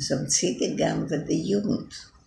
som City Gang with the Jugend.